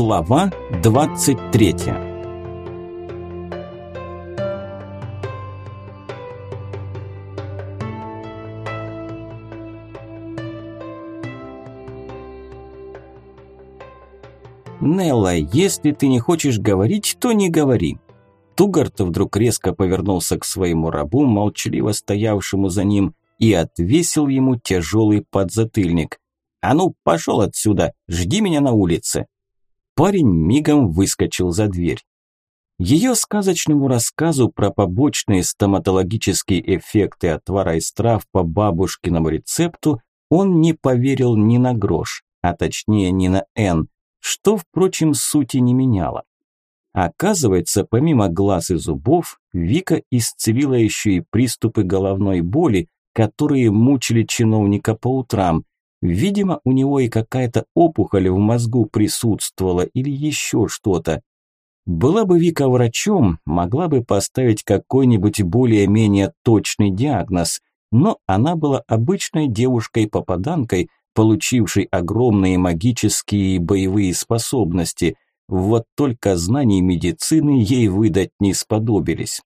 Глава 23 Нелла, если ты не хочешь говорить, то не говори. Тугарт вдруг резко повернулся к своему рабу, молчаливо стоявшему за ним, и отвесил ему тяжелый подзатыльник. «А ну, пошел отсюда, жди меня на улице!» Парень мигом выскочил за дверь. Ее сказочному рассказу про побочные стоматологические эффекты отвара из трав по бабушкиному рецепту он не поверил ни на грош, а точнее ни на «Н», что, впрочем, сути не меняло. Оказывается, помимо глаз и зубов, Вика исцелила еще и приступы головной боли, которые мучили чиновника по утрам. Видимо, у него и какая-то опухоль в мозгу присутствовала или еще что-то. Была бы Вика врачом, могла бы поставить какой-нибудь более-менее точный диагноз, но она была обычной девушкой-попаданкой, получившей огромные магические и боевые способности. Вот только знаний медицины ей выдать не сподобились.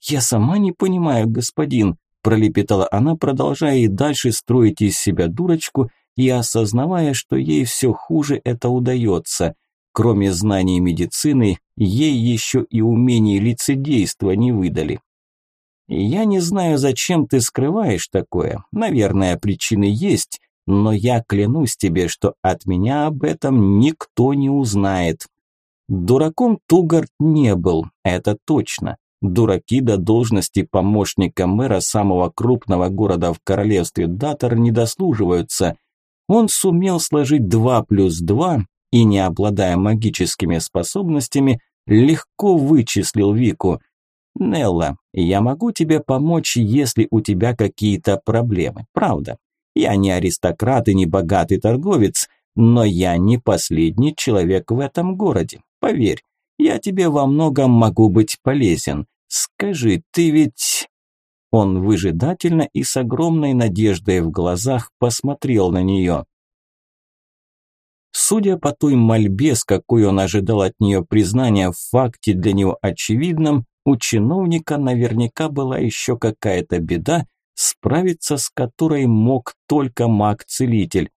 «Я сама не понимаю, господин», пролепетала она, продолжая и дальше строить из себя дурочку и осознавая, что ей все хуже это удается. Кроме знаний медицины, ей еще и умений лицедейства не выдали. «Я не знаю, зачем ты скрываешь такое. Наверное, причины есть, но я клянусь тебе, что от меня об этом никто не узнает». Дураком Тугарт не был, это точно. Дураки до должности помощника мэра самого крупного города в королевстве Датор не дослуживаются. Он сумел сложить 2 плюс 2 и, не обладая магическими способностями, легко вычислил Вику. «Нелла, я могу тебе помочь, если у тебя какие-то проблемы, правда. Я не аристократ и не богатый торговец, но я не последний человек в этом городе, поверь. Я тебе во многом могу быть полезен. Скажи, ты ведь...» Он выжидательно и с огромной надеждой в глазах посмотрел на нее. Судя по той мольбе, с какой он ожидал от нее признания в факте для него очевидном, у чиновника наверняка была еще какая-то беда, справиться с которой мог только маг-целитель.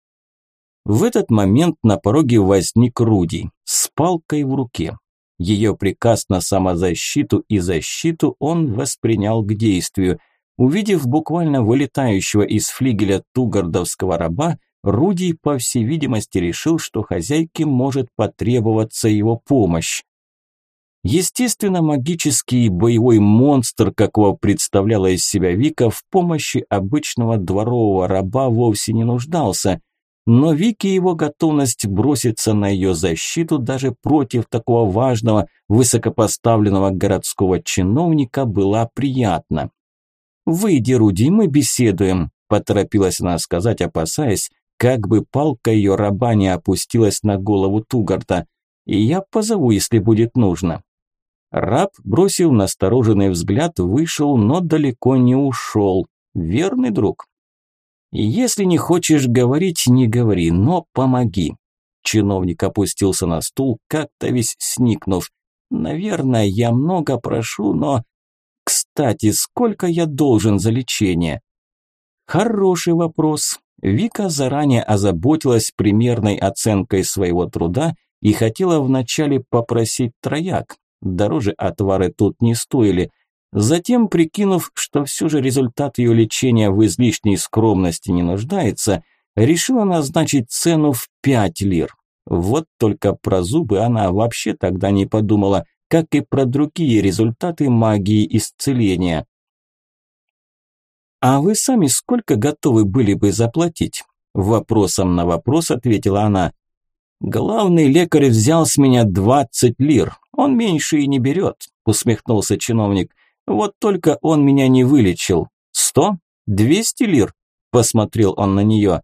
В этот момент на пороге возник Руди с палкой в руке. Ее приказ на самозащиту и защиту он воспринял к действию. Увидев буквально вылетающего из флигеля тугардовского раба, Руди, по всей видимости, решил, что хозяйке может потребоваться его помощь. Естественно, магический боевой монстр, какого представляла из себя Вика, в помощи обычного дворового раба вовсе не нуждался – но Вики его готовность броситься на ее защиту даже против такого важного, высокопоставленного городского чиновника была приятна. «Выйди, Руди, мы беседуем», – поторопилась она сказать, опасаясь, как бы палка ее раба не опустилась на голову Тугарта. «И я позову, если будет нужно». Раб, бросив настороженный взгляд, вышел, но далеко не ушел. Верный друг. «Если не хочешь говорить, не говори, но помоги». Чиновник опустился на стул, как-то весь сникнув. «Наверное, я много прошу, но...» «Кстати, сколько я должен за лечение?» «Хороший вопрос». Вика заранее озаботилась примерной оценкой своего труда и хотела вначале попросить трояк. Дороже отвары тут не стоили – Затем, прикинув, что все же результат ее лечения в излишней скромности не нуждается, решила назначить цену в 5 лир. Вот только про зубы она вообще тогда не подумала, как и про другие результаты магии исцеления. «А вы сами сколько готовы были бы заплатить?» Вопросом на вопрос ответила она. «Главный лекарь взял с меня 20 лир, он меньше и не берет», усмехнулся чиновник. Вот только он меня не вылечил. Сто? Двести лир? Посмотрел он на нее.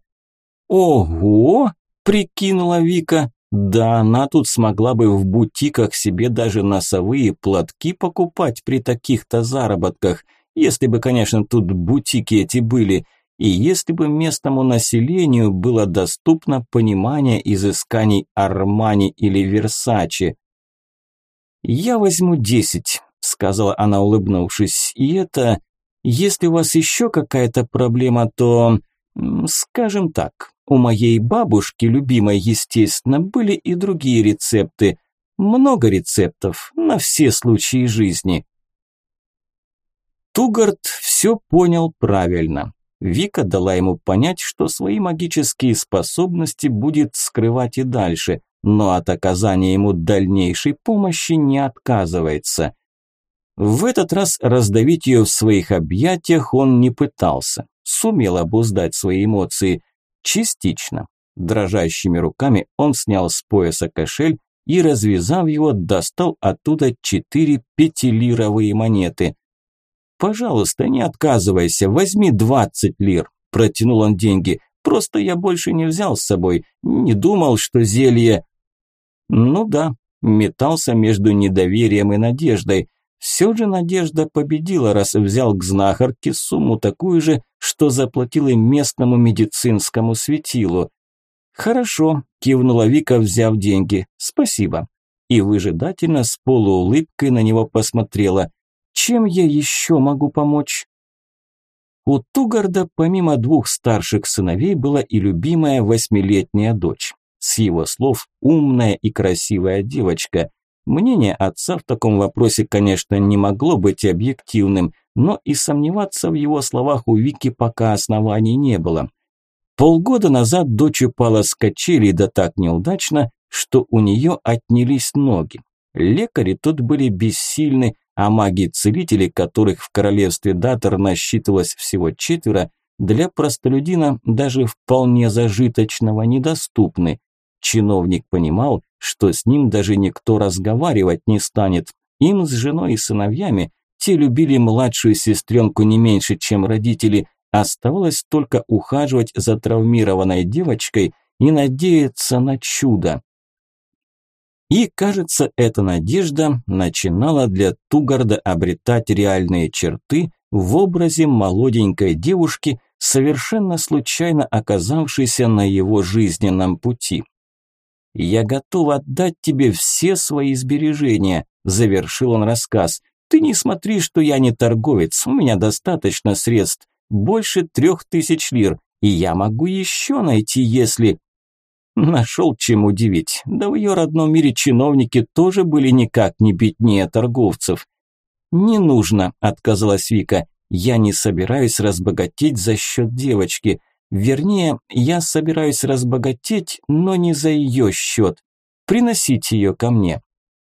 Ого! Прикинула Вика. Да она тут смогла бы в бутиках себе даже носовые платки покупать при таких-то заработках. Если бы, конечно, тут бутики эти были. и если бы местному населению было доступно понимание изысканий Армани или Версачи. «Я возьму десять», – сказала она, улыбнувшись, – «и это, если у вас еще какая-то проблема, то, скажем так, у моей бабушки, любимой, естественно, были и другие рецепты, много рецептов на все случаи жизни». Тугард все понял правильно. Вика дала ему понять, что свои магические способности будет скрывать и дальше, но от оказания ему дальнейшей помощи не отказывается. В этот раз раздавить ее в своих объятиях он не пытался, сумел обуздать свои эмоции. Частично. Дрожащими руками он снял с пояса кошель и, развязав его, достал оттуда четыре пятилировые монеты. «Пожалуйста, не отказывайся, возьми двадцать лир», – протянул он деньги. «Просто я больше не взял с собой, не думал, что зелье...» Ну да, метался между недоверием и надеждой. Все же надежда победила, раз взял к знахарке сумму такую же, что заплатил им местному медицинскому светилу. «Хорошо», – кивнула Вика, взяв деньги. «Спасибо». И выжидательно с полуулыбкой на него посмотрела. Чем я еще могу помочь? У Тугарда помимо двух старших сыновей была и любимая восьмилетняя дочь. С его слов, умная и красивая девочка. Мнение отца в таком вопросе, конечно, не могло быть объективным, но и сомневаться в его словах у Вики пока оснований не было. Полгода назад дочь упала с качелей да так неудачно, что у нее отнялись ноги. Лекари тут были бессильны, а маги-целители, которых в королевстве Датор насчитывалось всего четверо, для простолюдина даже вполне зажиточного недоступны. Чиновник понимал, что с ним даже никто разговаривать не станет. Им с женой и сыновьями, те любили младшую сестренку не меньше, чем родители, оставалось только ухаживать за травмированной девочкой и надеяться на чудо. И, кажется, эта надежда начинала для Тугарда обретать реальные черты в образе молоденькой девушки, совершенно случайно оказавшейся на его жизненном пути. «Я готов отдать тебе все свои сбережения», – завершил он рассказ. «Ты не смотри, что я не торговец, у меня достаточно средств, больше трех тысяч лир, и я могу еще найти, если...» Нашел чем удивить. Да в ее родном мире чиновники тоже были никак не беднее торговцев. «Не нужно», – отказалась Вика. «Я не собираюсь разбогатеть за счет девочки. Вернее, я собираюсь разбогатеть, но не за ее счет. Приносить ее ко мне».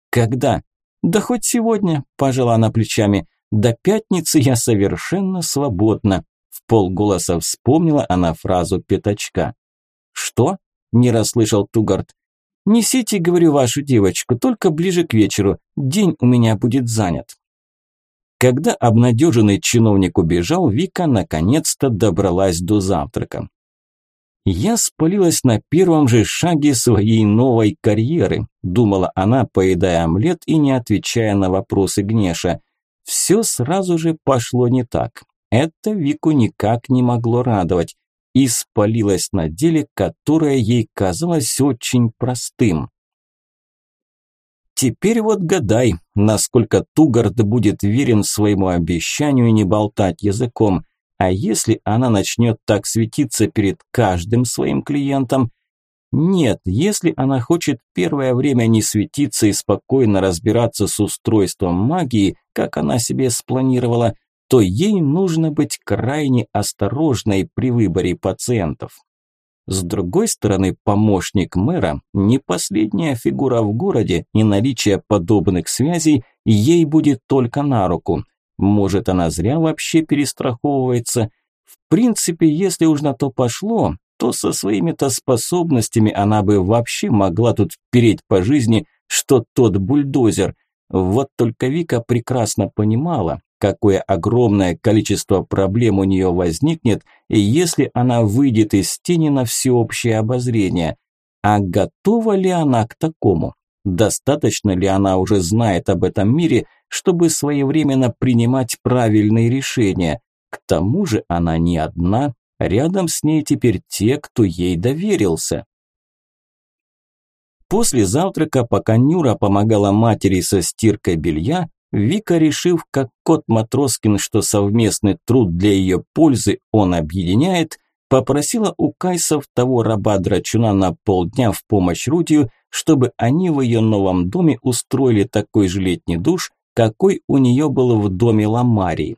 «Когда?» «Да хоть сегодня», – пожала она плечами. «До пятницы я совершенно свободна». В полголоса вспомнила она фразу пятачка. «Что?» не расслышал Тугард. «Несите, говорю, вашу девочку, только ближе к вечеру. День у меня будет занят». Когда обнадеженный чиновник убежал, Вика наконец-то добралась до завтрака. «Я спалилась на первом же шаге своей новой карьеры», думала она, поедая омлет и не отвечая на вопросы Гнеша. Все сразу же пошло не так. Это Вику никак не могло радовать и спалилась на деле, которое ей казалось очень простым. Теперь вот гадай, насколько Тугард будет верен своему обещанию не болтать языком, а если она начнет так светиться перед каждым своим клиентом? Нет, если она хочет первое время не светиться и спокойно разбираться с устройством магии, как она себе спланировала, то ей нужно быть крайне осторожной при выборе пациентов. С другой стороны, помощник мэра – не последняя фигура в городе, и наличие подобных связей ей будет только на руку. Может, она зря вообще перестраховывается. В принципе, если уж на то пошло, то со своими-то способностями она бы вообще могла тут переть по жизни, что тот бульдозер. Вот только Вика прекрасно понимала, какое огромное количество проблем у нее возникнет, если она выйдет из тени на всеобщее обозрение. А готова ли она к такому? Достаточно ли она уже знает об этом мире, чтобы своевременно принимать правильные решения? К тому же она не одна, Рядом с ней теперь те, кто ей доверился. После завтрака, пока Нюра помогала матери со стиркой белья, Вика, решив, как кот Матроскин, что совместный труд для ее пользы он объединяет, попросила у Кайсов того раба-драчуна на полдня в помощь Рудию, чтобы они в ее новом доме устроили такой же летний душ, какой у нее был в доме Ламарии.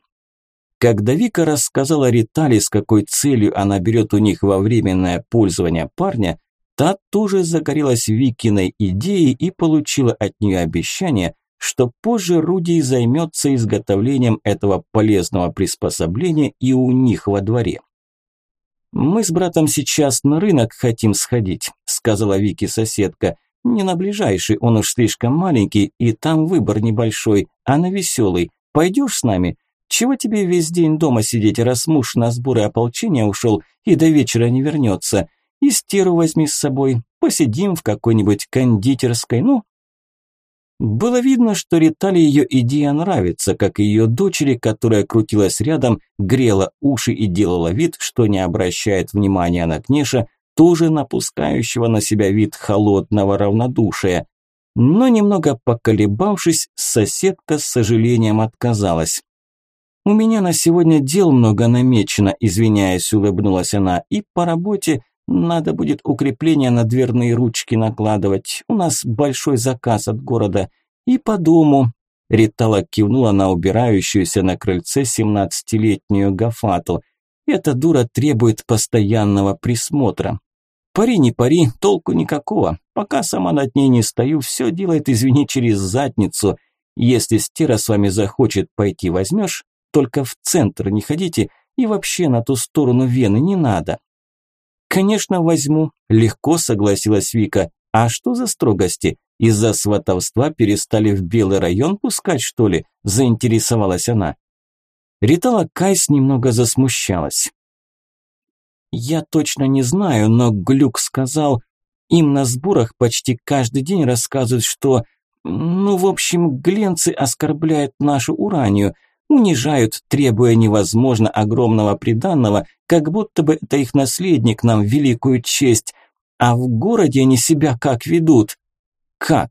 Когда Вика рассказала Ритали, с какой целью она берет у них во временное пользование парня, та тоже загорелась Викиной идеей и получила от нее обещание, что позже Руди займется изготовлением этого полезного приспособления и у них во дворе. «Мы с братом сейчас на рынок хотим сходить», – сказала Вики соседка. «Не на ближайший, он уж слишком маленький, и там выбор небольшой, а на веселый. Пойдешь с нами? Чего тебе весь день дома сидеть, раз муж на сборы ополчения ушел и до вечера не вернется? И стеру возьми с собой, посидим в какой-нибудь кондитерской, ну, было видно, что Ритали ее идея нравится, как и ее дочери, которая крутилась рядом, грела уши и делала вид, что не обращает внимания на Кнеша, тоже напускающего на себя вид холодного равнодушия. Но немного поколебавшись, соседка с сожалением отказалась. «У меня на сегодня дел много намечено», – извиняясь, улыбнулась она, – «и по работе, надо будет укрепления на дверные ручки накладывать. У нас большой заказ от города. И по дому. Ритала кивнула на убирающуюся на крыльце семнадцатилетнюю Гафату. Эта дура требует постоянного присмотра. Пари не пари, толку никакого. Пока сама над ней не стою, все делает, извини, через задницу. Если Стера с вами захочет пойти, возьмешь, только в центр не ходите и вообще на ту сторону Вены не надо. «Конечно, возьму», – легко согласилась Вика. «А что за строгости? Из-за сватовства перестали в Белый район пускать, что ли?» – заинтересовалась она. Ритала Кайс немного засмущалась. «Я точно не знаю, но Глюк сказал, им на сборах почти каждый день рассказывают, что, ну, в общем, гленцы оскорбляют нашу уранию унижают, требуя невозможно огромного приданного, как будто бы это их наследник нам великую честь. А в городе они себя как ведут? Как?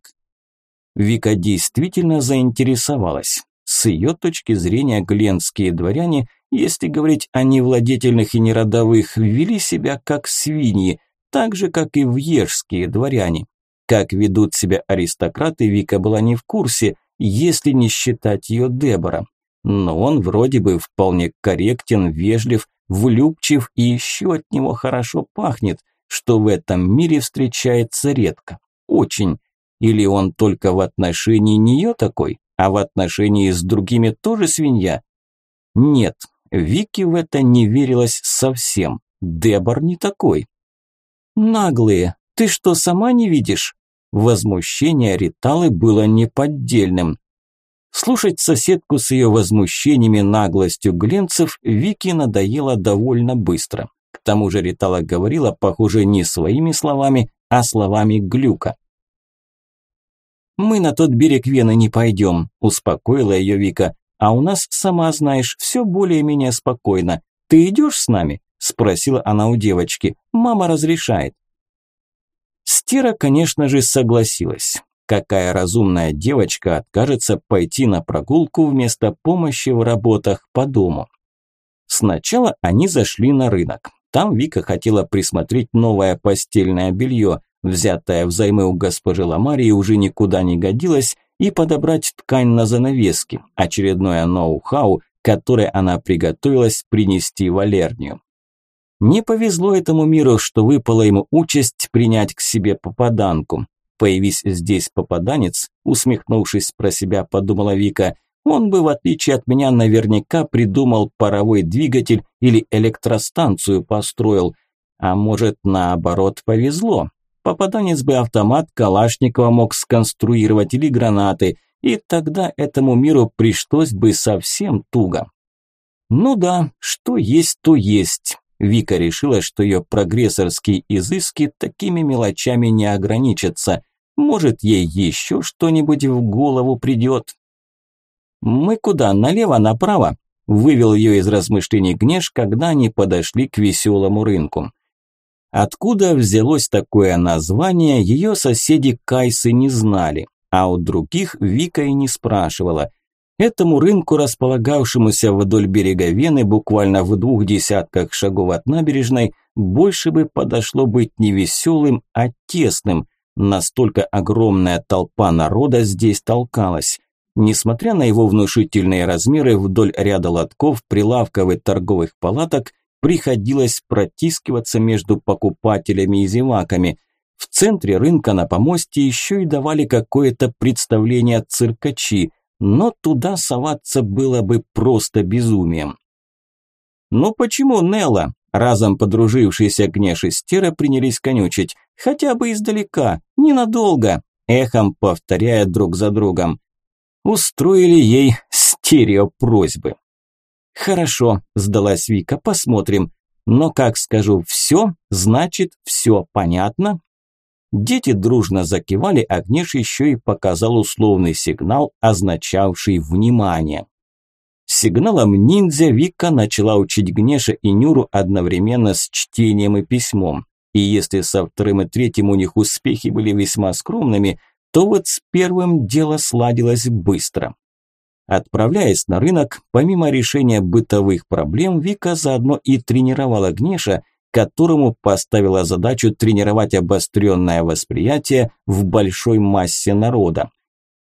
Вика действительно заинтересовалась. С ее точки зрения гленские дворяне, если говорить о невладетельных и неродовых, вели себя как свиньи, так же, как и вьежские дворяне. Как ведут себя аристократы, Вика была не в курсе, если не считать ее Дебора но он вроде бы вполне корректен, вежлив, влюбчив и еще от него хорошо пахнет, что в этом мире встречается редко. Очень. Или он только в отношении нее такой, а в отношении с другими тоже свинья? Нет, Вики в это не верилось совсем. Дебор не такой. Наглые, ты что, сама не видишь? Возмущение Риталы было неподдельным. Слушать соседку с ее возмущениями наглостью гленцев Вики надоело довольно быстро. К тому же Ритала говорила, похоже, не своими словами, а словами Глюка. «Мы на тот берег Вены не пойдем», – успокоила ее Вика. «А у нас, сама знаешь, все более-менее спокойно. Ты идешь с нами?» – спросила она у девочки. «Мама разрешает». Стира, конечно же, согласилась. Какая разумная девочка откажется пойти на прогулку вместо помощи в работах по дому? Сначала они зашли на рынок. Там Вика хотела присмотреть новое постельное белье, взятое взаймы у госпожи Ламарии уже никуда не годилось, и подобрать ткань на занавески, очередное ноу-хау, которое она приготовилась принести Валернию. Не повезло этому миру, что выпала ему участь принять к себе попаданку. Появись здесь попаданец, усмехнувшись про себя, подумала Вика, он бы, в отличие от меня, наверняка придумал паровой двигатель или электростанцию построил. А может, наоборот, повезло. Попаданец бы автомат Калашникова мог сконструировать или гранаты, и тогда этому миру пришлось бы совсем туго. Ну да, что есть, то есть. Вика решила, что ее прогрессорские изыски такими мелочами не ограничатся. Может, ей еще что-нибудь в голову придет. «Мы куда, налево, направо?» вывел ее из размышлений Гнеш, когда они подошли к веселому рынку. Откуда взялось такое название, ее соседи Кайсы не знали, а у других Вика и не спрашивала. Этому рынку, располагавшемуся вдоль берега Вены, буквально в двух десятках шагов от набережной, больше бы подошло быть не веселым, а тесным. Настолько огромная толпа народа здесь толкалась. Несмотря на его внушительные размеры, вдоль ряда лотков, прилавков и торговых палаток приходилось протискиваться между покупателями и зеваками. В центре рынка на помосте еще и давали какое-то представление циркачи – но туда соваться было бы просто безумием. «Ну почему, Нелла?» Разом подружившиеся Гнеш и Стера принялись конючить. «Хотя бы издалека, ненадолго», эхом повторяя друг за другом. Устроили ей стереопросьбы. «Хорошо», – сдалась Вика, – «посмотрим. Но как скажу «все», значит «все понятно». Дети дружно закивали, а Гнеш еще и показал условный сигнал, означавший «внимание». Сигналом ниндзя Вика начала учить Гнеша и Нюру одновременно с чтением и письмом. И если со вторым и третьим у них успехи были весьма скромными, то вот с первым дело сладилось быстро. Отправляясь на рынок, помимо решения бытовых проблем, Вика заодно и тренировала Гнеша, которому поставила задачу тренировать обостренное восприятие в большой массе народа.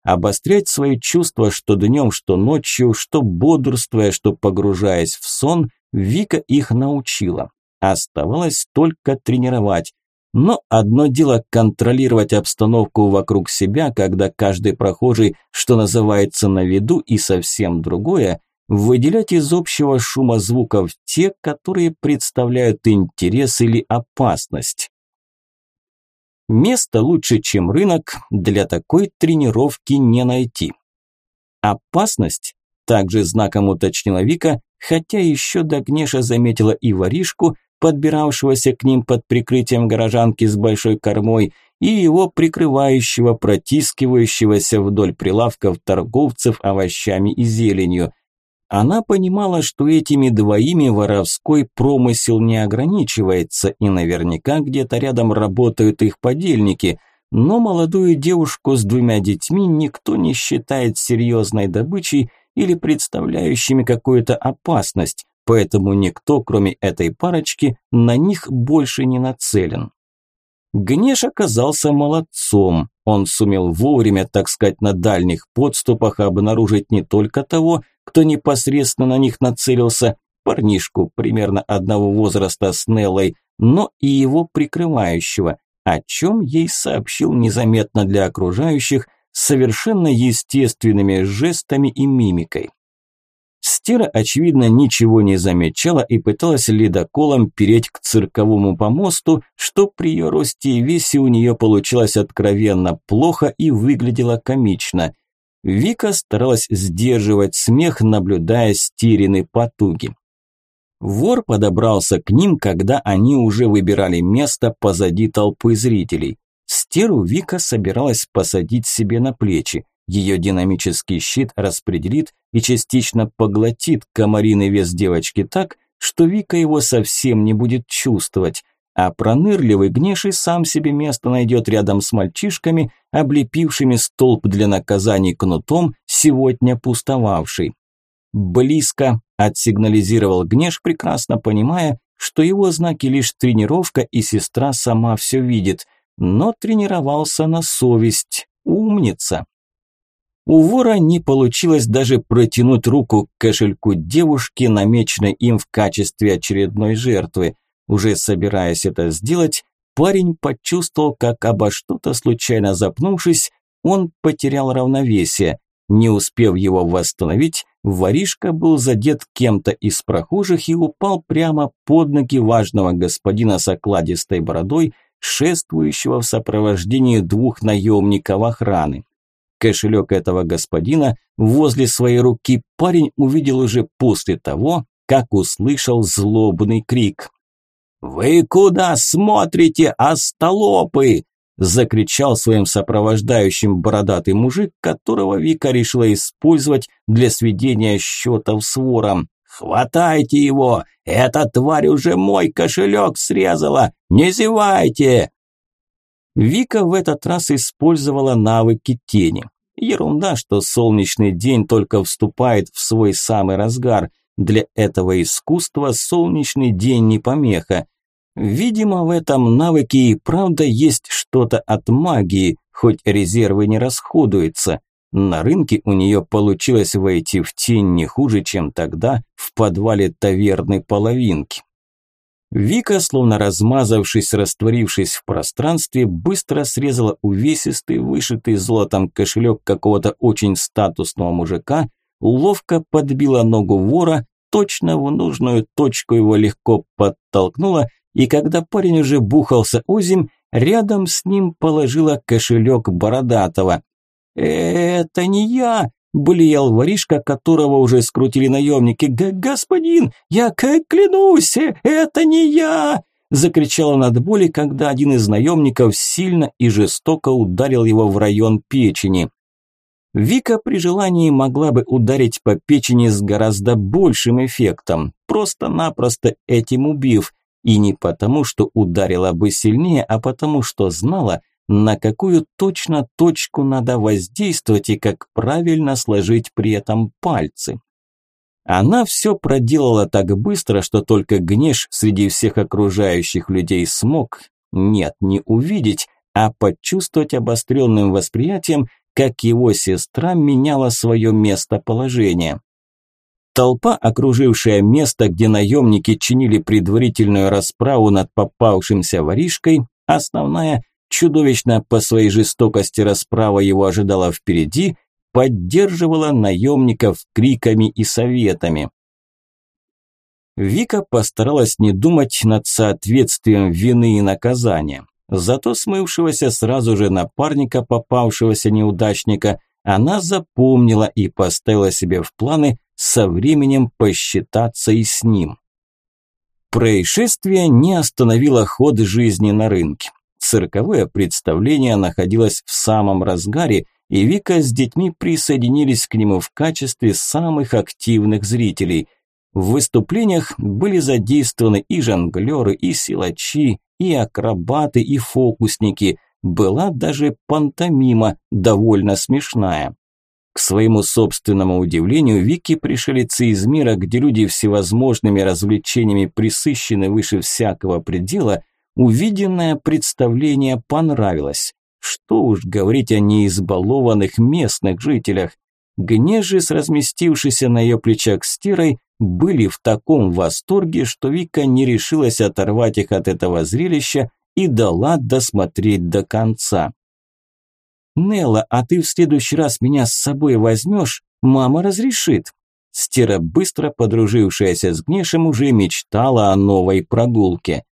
Обострять свои чувства что днем, что ночью, что бодрствуя, что погружаясь в сон, Вика их научила. Оставалось только тренировать. Но одно дело контролировать обстановку вокруг себя, когда каждый прохожий, что называется, на виду, и совсем другое выделять из общего шума звуков те, которые представляют интерес или опасность. Место лучше, чем рынок, для такой тренировки не найти. Опасность, также знаком уточнила Вика, хотя еще до Гнеша заметила и воришку, подбиравшегося к ним под прикрытием горожанки с большой кормой, и его прикрывающего, протискивающегося вдоль прилавков торговцев овощами и зеленью. Она понимала, что этими двоими воровской промысел не ограничивается, и наверняка где-то рядом работают их подельники, но молодую девушку с двумя детьми никто не считает серьезной добычей или представляющими какую-то опасность, поэтому никто, кроме этой парочки, на них больше не нацелен. Гнеш оказался молодцом. Он сумел вовремя, так сказать, на дальних подступах обнаружить не только того, кто непосредственно на них нацелился, парнишку примерно одного возраста с Неллой, но и его прикрывающего, о чем ей сообщил незаметно для окружающих совершенно естественными жестами и мимикой. Стера, очевидно, ничего не замечала и пыталась ледоколом переть к цирковому помосту, что при ее росте и весе у нее получилось откровенно плохо и выглядело комично. Вика старалась сдерживать смех, наблюдая стерины потуги. Вор подобрался к ним, когда они уже выбирали место позади толпы зрителей. Стеру Вика собиралась посадить себе на плечи. Ее динамический щит распределит и частично поглотит комариный вес девочки так, что Вика его совсем не будет чувствовать а пронырливый Гнеший сам себе место найдет рядом с мальчишками, облепившими столб для наказаний кнутом, сегодня пустовавший. «Близко», – отсигнализировал Гнеш, прекрасно понимая, что его знаки лишь тренировка и сестра сама все видит, но тренировался на совесть. Умница. У вора не получилось даже протянуть руку к кошельку девушки, намеченной им в качестве очередной жертвы – уже собираясь это сделать, парень почувствовал, как обо что-то случайно запнувшись, он потерял равновесие. Не успев его восстановить, воришка был задет кем-то из прохожих и упал прямо под ноги важного господина с окладистой бородой, шествующего в сопровождении двух наемников охраны. Кошелек этого господина возле своей руки парень увидел уже после того, как услышал злобный крик. «Вы куда смотрите, остолопы?» закричал своим сопровождающим бородатый мужик, которого Вика решила использовать для сведения счетов с вором. «Хватайте его! Эта тварь уже мой кошелек срезала! Не зевайте!» Вика в этот раз использовала навыки тени. Ерунда, что солнечный день только вступает в свой самый разгар. Для этого искусства солнечный день не помеха. Видимо, в этом навыке и правда есть что-то от магии, хоть резервы не расходуются. На рынке у нее получилось войти в тень не хуже, чем тогда в подвале таверны половинки. Вика, словно размазавшись, растворившись в пространстве, быстро срезала увесистый, вышитый золотом кошелек какого-то очень статусного мужика, ловко подбила ногу вора, точно в нужную точку его легко подтолкнула, и когда парень уже бухался озимь, рядом с ним положила кошелек Бородатого. «Это не я!» – блеял воришка, которого уже скрутили наемники. «Господин, я клянусь, это не я!» – закричал он от боли, когда один из наемников сильно и жестоко ударил его в район печени. Вика при желании могла бы ударить по печени с гораздо большим эффектом, просто-напросто этим убив, и не потому, что ударила бы сильнее, а потому, что знала, на какую точно точку надо воздействовать и как правильно сложить при этом пальцы. Она все проделала так быстро, что только Гнеш среди всех окружающих людей смог, нет, не увидеть, а почувствовать обостренным восприятием, как его сестра меняла свое местоположение. Толпа, окружившая место, где наемники чинили предварительную расправу над попавшимся воришкой, основная чудовищно по своей жестокости расправа его ожидала впереди, поддерживала наемников криками и советами. Вика постаралась не думать над соответствием вины и наказания. Зато смывшегося сразу же напарника попавшегося неудачника она запомнила и поставила себе в планы со временем посчитаться и с ним. Происшествие не остановило ход жизни на рынке. Цирковое представление находилось в самом разгаре, и Вика с детьми присоединились к нему в качестве самых активных зрителей. В выступлениях были задействованы и жонглеры, и силачи, и акробаты, и фокусники. Была даже пантомима, довольно смешная. К своему собственному удивлению, Вики пришелицы из мира, где люди всевозможными развлечениями присыщены выше всякого предела, Увиденное представление понравилось. Что уж говорить о неизбалованных местных жителях. Гнежи с разместившейся на ее плечах стирой были в таком восторге, что Вика не решилась оторвать их от этого зрелища и дала досмотреть до конца. «Нелла, а ты в следующий раз меня с собой возьмешь? Мама разрешит». Стира, быстро подружившаяся с Гнешем, уже мечтала о новой прогулке.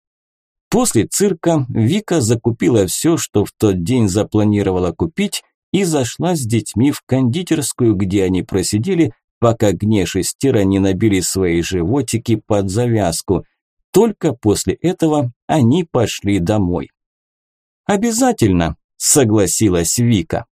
После цирка Вика закупила все, что в тот день запланировала купить, и зашла с детьми в кондитерскую, где они просидели, пока Гнеш и Стира не набили свои животики под завязку. Только после этого они пошли домой. «Обязательно», – согласилась Вика.